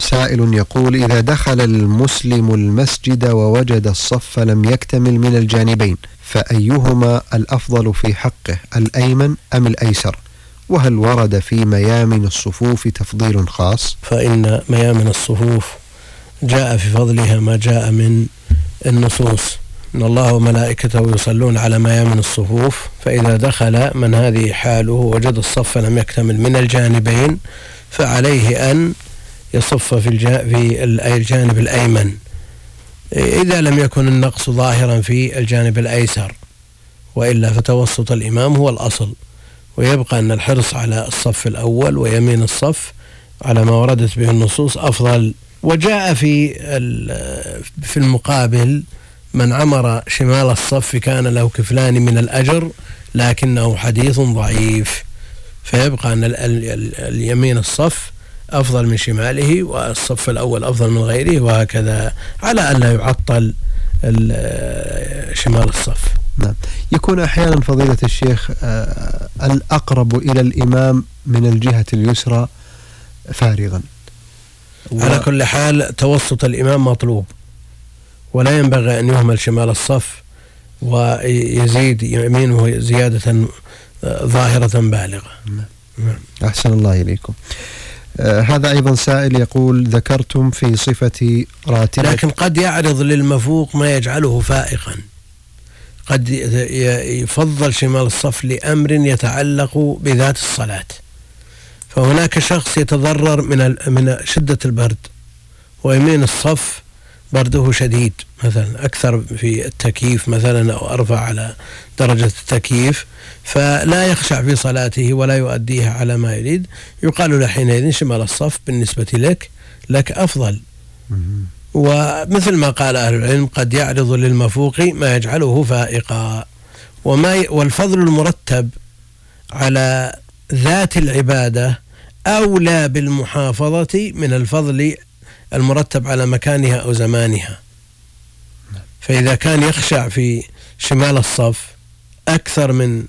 سائل يقول إذا دخل المسلم المسجد ووجد الصف لم يكتمل من الجانبين فأيهما الأفضل في حقه الأيمن أم الأيسر؟ وهل ورد في ميامن الصفوف تفضيل خاص? فإن ميامن الصفوف جاء في فضلها ما جاء من النصوص. إن الله وملائكته يصلون على ميامن الصفوف فإذا دخل من هذه حاله وجد الصف لم يكتمل من الجانبين فعليه أن يصف في, في الجانب الأيمن. إذا لم يكن النقص ظاهرا في الجانب الأيسر وإلا فتوسط الإمام هو الأصل. ويبقى أن الحرص على الصف الأول ويمين الصف على ما وردت به النصوص أفضل. وجاء في في المقابل من عمر شمال الصف كان له كفلان من الأجر لكنه حديث ضعيف. فيبقى أن اليمين الصف أفضل من شماله والصف الأول أفضل من غيره وهكذا على أن لا يعطل شمال الصف نعم يكون أحيانا فضيلة الشيخ آه، الأقرب إلى الإمام من الجهة اليسرى فارغا و... على كل حال توسط الإمام مطلوب ولا ينبغي أن يهمل شمال الصف ويزيد يمينه زيادة آه، ظاهرة بالغة نعم. نعم. أحسن الله إليكم آه هذا أيضا سائل يقول ذكرتم في صفة راتبة. لكن قد يعرض للمفوق ما يجعله فائقا. قد يفضل شمال الصف لأمر يتعلق بذات الصلاة. فهناك شخص يتضرر من من شدة البرد ويمين الصف برده شديد مثلا أكثر في التكييف مثلا أو أرفع على درجة التكييف. فلا يخشع في صلاته ولا يؤديها على ما يريد. يقال له حينئذ شمال الصف بالنسبة لك لك أفضل. ومثل ما قال أهل العلم قد يعرض للمفوق ما يجعله فائقا. وما والفضل المرتب على ذات العبادة أولى بالمحافظة من الفضل المرتب على مكانها أو زمانها. فإذا كان يخشع في شمال الصف أكثر من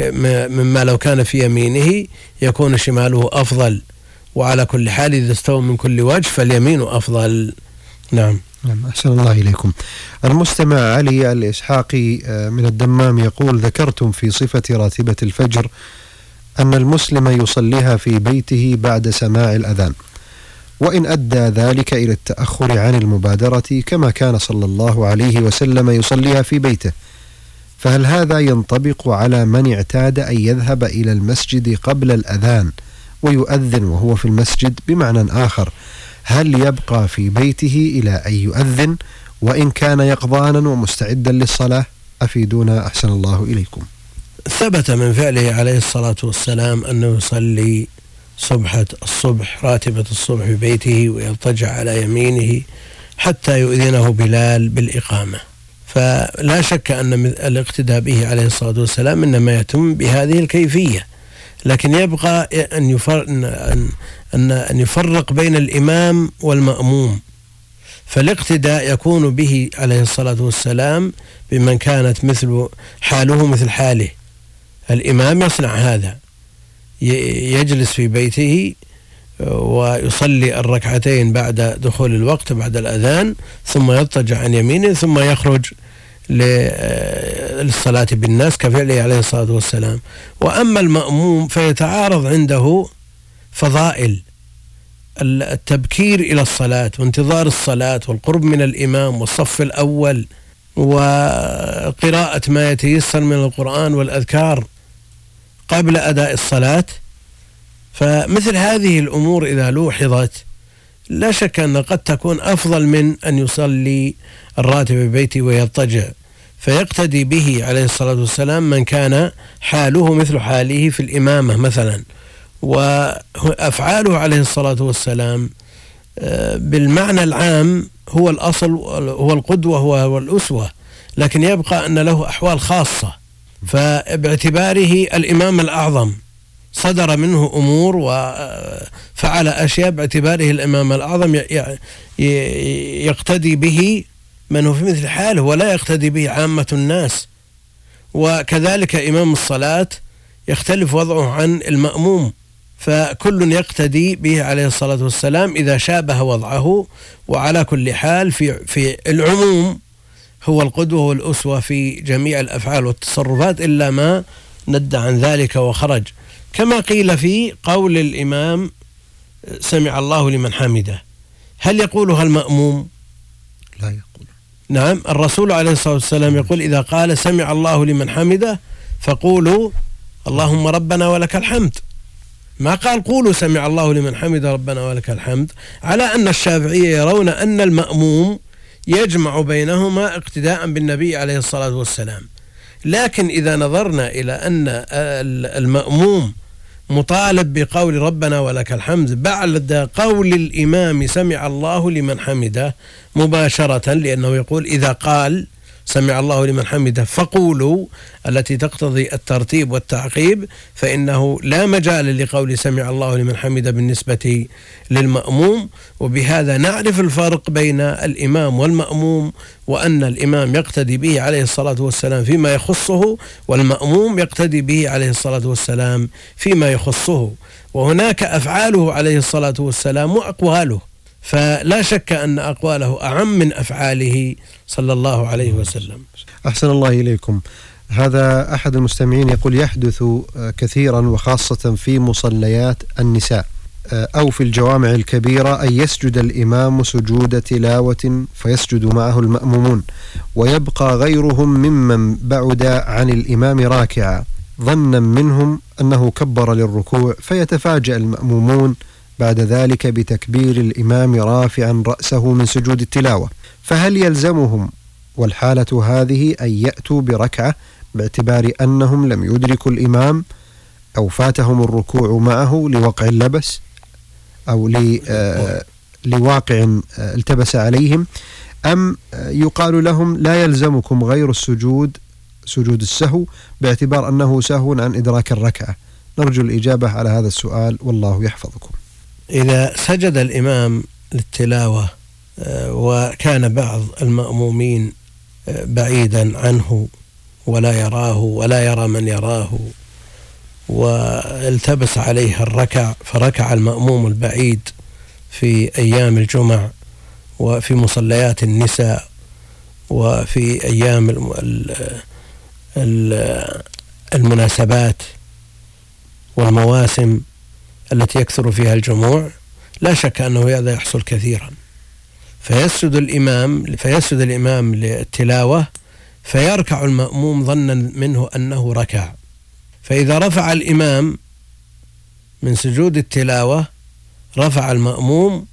مما لو كان في يمينه يكون شماله أفضل. وعلى كل حال إذا استوى من كل وجه فاليمين أفضل. نعم. نعم أحسن الله إليكم. المستمع علي الإسحاقي آه، من الدمام يقول ذكرتم في صفة راتبة الفجر أن المسلم يصليها في بيته بعد سماع الأذان. وإن أدى ذلك إلى التأخر عن المبادرة كما كان صلى الله عليه وسلم يصليها في بيته. فهل هذا ينطبق على من اعتاد أن يذهب إلى المسجد قبل الأذان ويؤذن وهو في المسجد بمعنى آخر؟ هل يبقى في بيته إلى أن يؤذن؟ وإن كان يقظانا ومستعدا للصلاة؟ أفيدونا أحسن الله إليكم. ثبت من فعله عليه الصلاة والسلام أنه يصلي صبحة الصبح راتبة الصبح في بيته ويضطجع على يمينه حتى يؤذنه بلال بالإقامة. فلا شك أن الاقتداء به عليه الصلاة والسلام إنما يتم بهذه الكيفية. لكن يبقى أن يفرق, أن, أن يفرق بين الإمام والمأموم. فالاقتداء يكون به عليه الصلاة والسلام بمن كانت مثل حاله مثل حاله. الإمام يصنع هذا. يجلس في بيته ويصلي الركعتين بعد دخول الوقت بعد الأذان ثم يضطجع عن يمينه ثم يخرج للصلاة بالناس كفعله عليه الصلاة والسلام. وأما المأموم فيتعارض عنده فضائل التبكير إلى الصلاة وانتظار الصلاة والقرب من الإمام والصف الأول وقراءة ما يتيسر من القرآن والأذكار قبل أداء الصلاة. فمثل هذه الأمور إذا لوحظت لا شك أن قد تكون أفضل من أن يصلي الراتب في بيته ويضطجع. فيقتدي به عليه الصلاة والسلام من كان حاله مثل حاله في الإمامة مثلا. وأفعاله عليه الصلاة والسلام آه، بالمعنى العام هو الأصل هو القدوة هو الأسوة لكن يبقى أن له أحوال خاصة. فباعتباره الإمام الأعظم. صدر منه أمور وفعل أشياء باعتباره الإمام الأعظم يقتدي به من هو في مثل حاله ولا يقتدي به عامة الناس. وكذلك إمام الصلاة يختلف وضعه عن المأموم فكل يقتدي به عليه الصلاة والسلام إذا شابه وضعه وعلى كل حال في في العموم هو القدوة والأسوة في جميع الأفعال والتصرفات إلا ما ند عن ذلك وخرج. كما قيل في قول الإمام سمع الله لمن حمده. هل يقولها المأموم لا نعم الرسول عليه الصلاة والسلام يقول إذا قال سمع الله لمن حمده فقولوا اللهم ربنا ولك الحمد. ما قال قولوا سمع الله لمن حمد ربنا ولك الحمد على أن الشافعية يرون أن المأموم يجمع بينهما اقتداء بالنبي عليه الصلاة والسلام. لكن إذا نظرنا إلى أن المأموم مطالب بقول ربنا ولك الحمد بعد قول الإمام سمع الله لمن حمده مباشرة لأنه يقول إذا قال سمع الله لمن حمده. فقولوا التي تقتضي الترتيب والتعقيب فإنه لا مجال لقول سمع الله لمن حمده بالنسبة للمأموم. وبهذا نعرف الفرق بين الإمام والمأموم وأن الإمام يقتدي به عليه الصلاة والسلام فيما يخصه والمأموم يقتدي به عليه الصلاة والسلام فيما يخصه. وهناك أفعاله عليه الصلاة والسلام وأقواله. فلا شك أن أقواله أعم من أفعاله صلى الله عليه وسلم. أحسن الله إليكم. هذا أحد المستمعين يقول يحدث كثيرا وخاصة في مصليات النساء أو في الجوامع الكبيرة أن يسجد الإمام سجود تلاوة فيسجد معه المأمومون ويبقى غيرهم ممن بعد عن الإمام راكعا ظنا منهم أنه كبر للركوع فيتفاجأ المأمومون بعد ذلك بتكبير الإمام رافعا رأسه من سجود التلاوة. فهل يلزمهم والحالة هذه أن يأتوا بركعة باعتبار أنهم لم يدركوا الإمام أو فاتهم الركوع معه لوقع اللبس أو آه، لواقع آه، التبس عليهم؟ أم يقال لهم لا يلزمكم غير السجود سجود السهو باعتبار أنه سهو عن إدراك الركعة؟ نرجو الإجابة على هذا السؤال والله يحفظكم. إذا سجد الإمام للتلاوة آه، وكان بعض المأمومين آه، بعيدا عنه ولا يراه ولا يرى من يراه والتبس عليه الركع فركع المأموم البعيد في أيام الجمع وفي مصليات النساء وفي أيام المناسبات والمواسم. التي يكثر فيها الجموع لا شك أنه هذا يحصل كثيرا. فيسجد الإمام فيسجد الإمام للتلاوة فيركع المأموم ظنا منه أنه ركع. فإذا رفع الإمام من سجود التلاوة رفع المأموم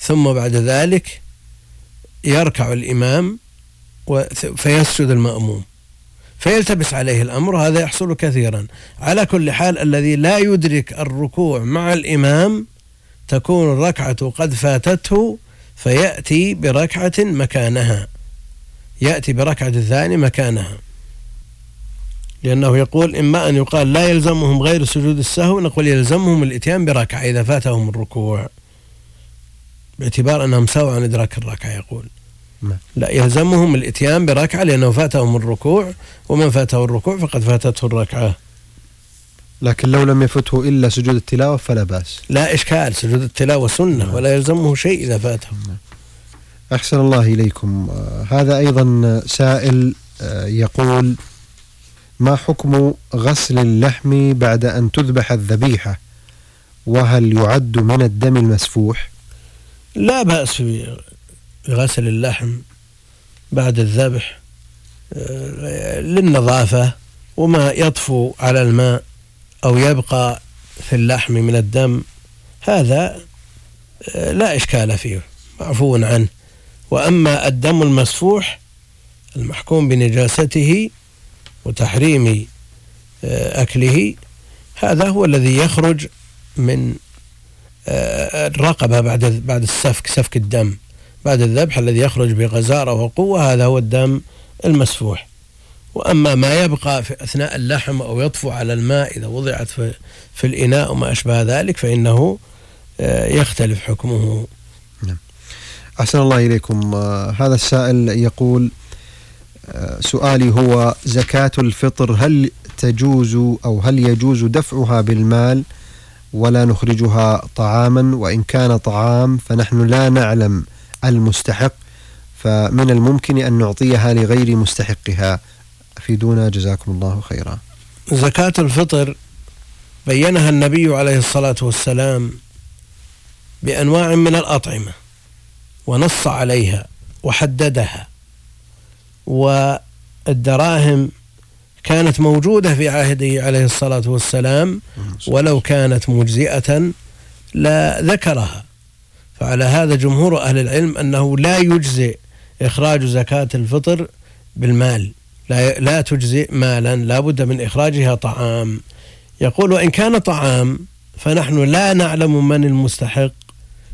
ثم بعد ذلك يركع الإمام فيسجد المأموم. فيلتبس عليه الأمر هذا يحصل كثيرا. على كل حال الذي لا يدرك الركوع مع الإمام تكون الركعة قد فاتته فيأتي بركعة مكانها. يأتي بركعة الثاني مكانها. لأنه يقول إما أن يقال لا يلزمهم غير سجود السهو نقول يلزمهم الإتيان بركعة إذا فاتهم الركوع باعتبار أنهم سووا عن إدراك الركعة يقول. لا يلزمهم الإتيان بركعة لأنه فاتهم الركوع ومن فاته الركوع فقد فاتته الركعة. لكن لو لم يفته إلا سجود التلاوة فلا بأس. لا إشكال سجود التلاوة سنة نعم. ولا يلزمه شيء إذا فاته. نعم. أحسن الله إليكم. آه هذا أيضا سائل آه يقول ما حكم غسل اللحم بعد أن تذبح الذبيحة؟ وهل يعد من الدم المسفوح؟ لا بأس بغسل اللحم بعد الذبح آه، للنظافة وما يطفو على الماء أو يبقى في اللحم من الدم. هذا آه، لا إشكال فيه معفو عنه. وأما الدم المسفوح المحكوم بنجاسته وتحريم آه، أكله هذا هو الذي يخرج من الرقبة بعد بعد السفك سفك الدم. بعد الذبح الذي يخرج بغزارة وقوة هذا هو الدم المسفوح. وأما ما يبقى في أثناء اللحم أو يطفو على الماء إذا وضعت في, في الإناء وما أشبه ذلك فإنه آه، يختلف حكمه. نعم. أحسن الله إليكم. آه، هذا السائل يقول آه، سؤالي هو زكاة الفطر هل تجوز أو هل يجوز دفعها بالمال ولا نخرجها طعاما؟ وإن كان طعام فنحن لا نعلم. المستحق فمن الممكن أن نعطيها لغير مستحقها. أفيدونا جزاكم الله خيرا. زكاة الفطر بينها النبي عليه الصلاة والسلام بأنواع من الأطعمة ونص عليها وحددها والدراهم كانت موجودة في عهده عليه الصلاة والسلام ولو كانت مجزئة لا ذكرها. فعلى هذا جمهور أهل العلم أنه لا يجزئ إخراج زكاة الفطر بالمال. لا لا تجزئ مالا لا بد من إخراجها طعام. يقول وإن كان طعام فنحن لا نعلم من المستحق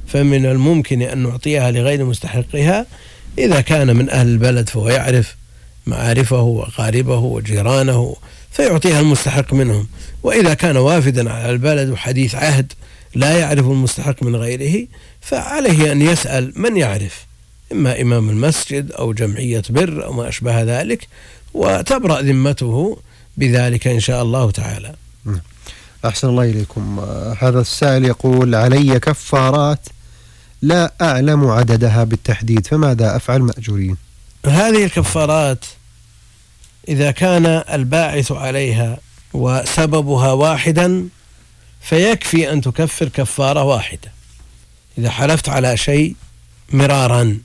فمن الممكن أن نعطيها لغير مستحقها إذا كان من أهل البلد فهو يعرف معارفه وأقاربه وجيرانه فيعطيها المستحق منهم. وإذا كان وافدا على البلد وحديث عهد لا يعرف المستحق من غيره فعليه أن يسأل من يعرف؟ إما إمام المسجد أو جمعية بر أو ما أشبه ذلك وتبرأ ذمته بذلك إن شاء الله تعالى. أحسن الله إليكم. هذا السائل يقول علي كفارات لا أعلم عددها بالتحديد فماذا أفعل مأجورين؟ هذه الكفارات إذا كان الباعث عليها وسببها واحدا فيكفي أن تكفر كفارة واحدة. إذا حلفت على شيء مرارا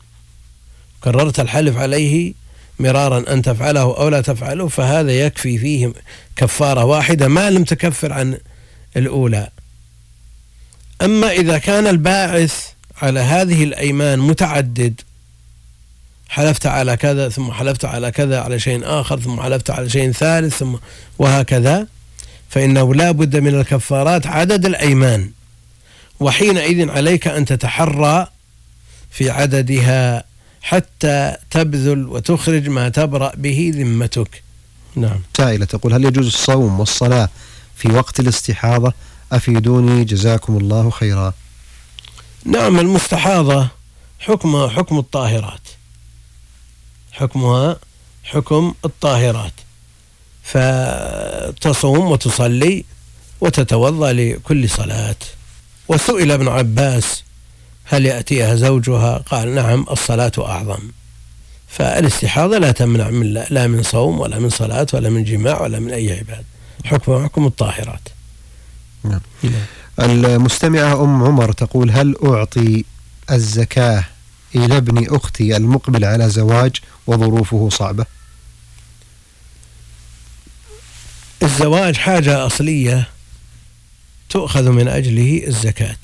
كررت الحلف عليه مرارا أن تفعله أو لا تفعله فهذا يكفي فيه كفارة واحدة ما لم تكفر عن الأولى. أما إذا كان الباعث على هذه الأيمان متعدد حلفت على كذا ثم حلفت على كذا على شيء آخر ثم حلفت على شيء ثالث ثم وهكذا فإنه لا بد من الكفارات عدد الأيمان وحينئذ عليك أن تتحرى في عددها حتى تبذل وتخرج ما تبرأ به ذمتك. نعم. سائلة تقول هل يجوز الصوم والصلاة في وقت الاستحاضة؟ أفيدوني جزاكم الله خيرا. نعم المستحاضة حكمها حكم الطاهرات. حكمها حكم الطاهرات. فتصوم وتصلي وتتوضأ لكل صلاة. وسئل ابن عباس هل يأتيها زوجها؟ قال نعم الصلاة أعظم. فالاستحاضة لا تمنع من لا من صوم ولا من صلاة ولا من جماع ولا من أي عبادة. حكم حكم الطاهرات. نعم. المستمعة أم عمر تقول هل أعطي الزكاة إلى ابن أختي المقبل على زواج وظروفه صعبة؟ الزواج حاجة أصلية تؤخذ من أجله الزكاة.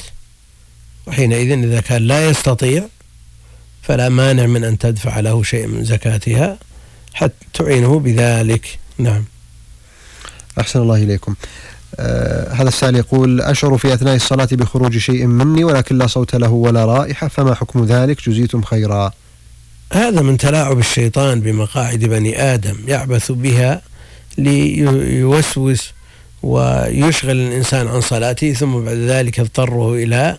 وحينئذ إذا كان لا يستطيع فلا مانع من أن تدفع له شيء من زكاتها حتى تعينه بذلك. نعم. أحسن الله إليكم. آه هذا السائل يقول أشعر في أثناء الصلاة بخروج شيء مني ولكن لا صوت له ولا رائحة فما حكم ذلك؟ جزيتم خيرا. هذا من تلاعب الشيطان بمقاعد بني آدم يعبث بها ليوسوس ويشغل الإنسان عن صلاته ثم بعد ذلك يضطره إلى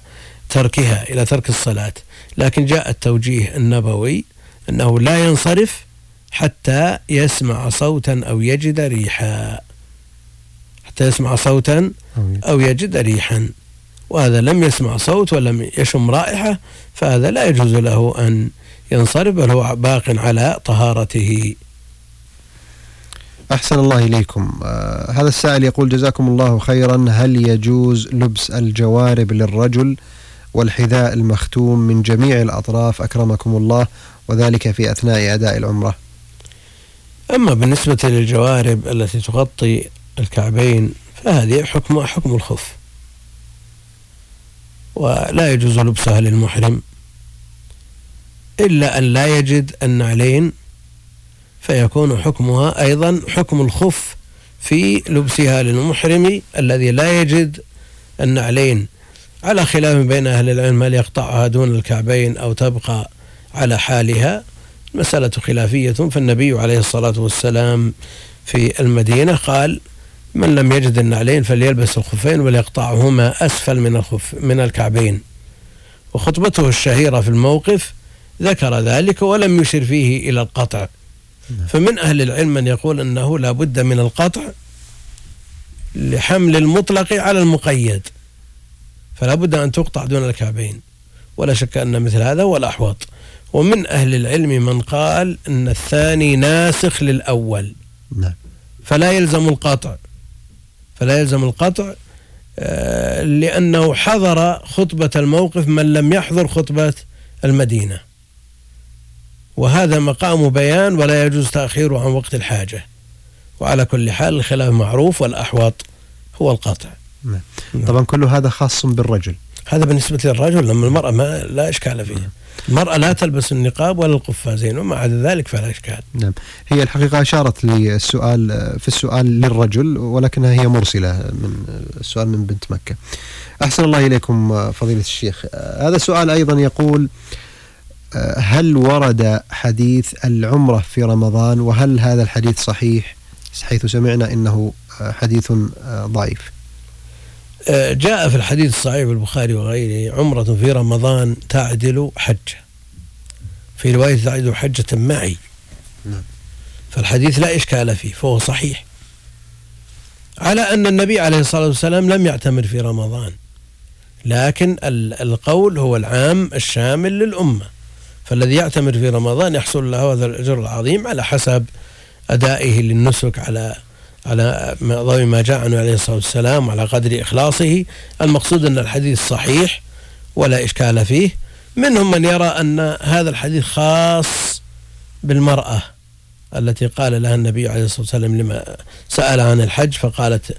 تركها إلى ترك الصلاة. لكن جاء التوجيه النبوي أنه لا ينصرف حتى يسمع صوتا أو يجد ريحا. حتى يسمع صوتا أو يجد ريحا. وهذا لم يسمع صوت ولم يشم رائحة فهذا لا يجوز له أن ينصرف بل هو باق على طهارته. أحسن الله إليكم. آه هذا السائل يقول جزاكم الله خيرا. هل يجوز لبس الجوارب للرجل والحذاء المختوم من جميع الأطراف؟ أكرمكم الله وذلك في أثناء أداء العمرة. أما بالنسبة للجوارب التي تغطي الكعبين فهذه حكم حكم الخف. ولا يجوز لبسها للمحرم إلا أن لا يجد النعلين فيكون حكمها أيضا حكم الخف في لبسها للمحرم الذي لا يجد النعلين. على خلاف بين أهل العلم هل يقطعها دون الكعبين أو تبقى على حالها؟ مسألة خلافية. فالنبي عليه الصلاة والسلام في المدينة قال من لم يجد النعلين فليلبس الخفين وليقطعهما أسفل من الخف من الكعبين. وخطبته الشهيرة في الموقف ذكر ذلك ولم يشر فيه إلى القطع. فمن أهل العلم من يقول أنه لا بد من القطع لحمل المطلق على المقيد. فلا بد أن تقطع دون الكعبين. ولا شك أن مثل هذا هو الأحوط. ومن أهل العلم من قال أن الثاني ناسخ للأول. نعم. فلا يلزم القطع. فلا يلزم القطع آه، لأنه حضر خطبة الموقف من لم يحضر خطبة المدينة. وهذا مقام بيان ولا يجوز تأخيره عن وقت الحاجة. وعلى كل حال الخلاف معروف والأحوط هو القطع نعم. طبعا كل هذا خاص بالرجل. هذا بالنسبة للرجل لما المرأة ما لا إشكال فيها المرأة لا تلبس النقاب ولا القفازين وما عدا ذلك فلا إشكال. نعم. هي الحقيقة أشارت للسؤال في السؤال للرجل ولكنها هي مرسلة من السؤال من بنت مكة. أحسن الله إليكم فضيلة الشيخ. هذا سؤال أيضا يقول هل ورد حديث العمرة في رمضان؟ وهل هذا الحديث صحيح؟ حيث سمعنا إنه حديث ضعيف. جاء في الحديث الصحيح البخاري وغيره عمرة في رمضان تعدل حجة. في رواية تعدل حجة معي. نعم. فالحديث لا إشكال فيه فهو صحيح. على أن النبي عليه الصلاة والسلام لم يعتمر في رمضان. لكن القول هو العام الشامل للأمة. فالذي يعتمر في رمضان يحصل له هذا الأجر العظيم على حسب أدائه للنسك على على ضوء ما جاء عنه عليه الصلاة والسلام وعلى قدر إخلاصه. المقصود أن الحديث صحيح ولا إشكال فيه. منهم من يرى أن هذا الحديث خاص بالمرأة التي قال لها النبي عليه الصلاة والسلام لما سأل عن الحج فقالت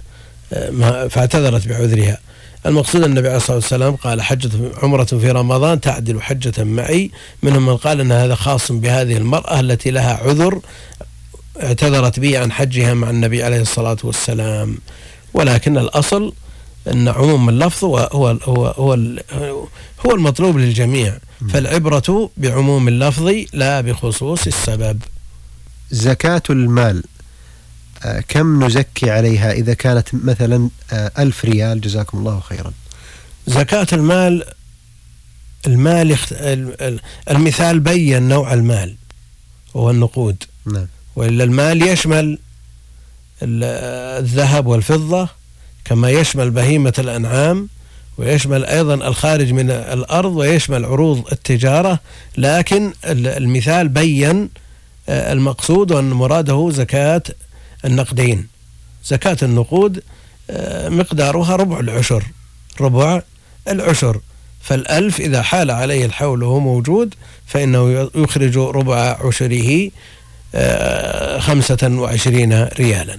فاعتذرت بعذرها. المقصود أن النبي عليه الصلاة والسلام قال حجة عمرة في رمضان تعدل حجة معي. منهم من قال أن هذا خاص بهذه المرأة التي لها عذر اعتذرت به عن حجها مع النبي عليه الصلاة والسلام. ولكن الأصل أن عموم اللفظ هو هو هو هو, هو المطلوب للجميع. فالعبرة بعموم اللفظ لا بخصوص السبب. زكاة المال. كم نزكي عليها إذا كانت مثلا آه، ألف ريال؟ جزاكم الله خيرا. زكاة المال المال المثال بين نوع المال وهو النقود. نعم. وإلا المال يشمل الذهب والفضة كما يشمل بهيمة الأنعام ويشمل أيضا الخارج من الأرض ويشمل عروض التجارة. لكن المثال بين آه، المقصود وأن مراده زكاة النقدين. زكاة النقود آه، مقدارها ربع العشر. ربع العشر. فالألف إذا حال عليه الحول وهو موجود فإنه يخرج ربع عشره خمسة وعشرين ريالا.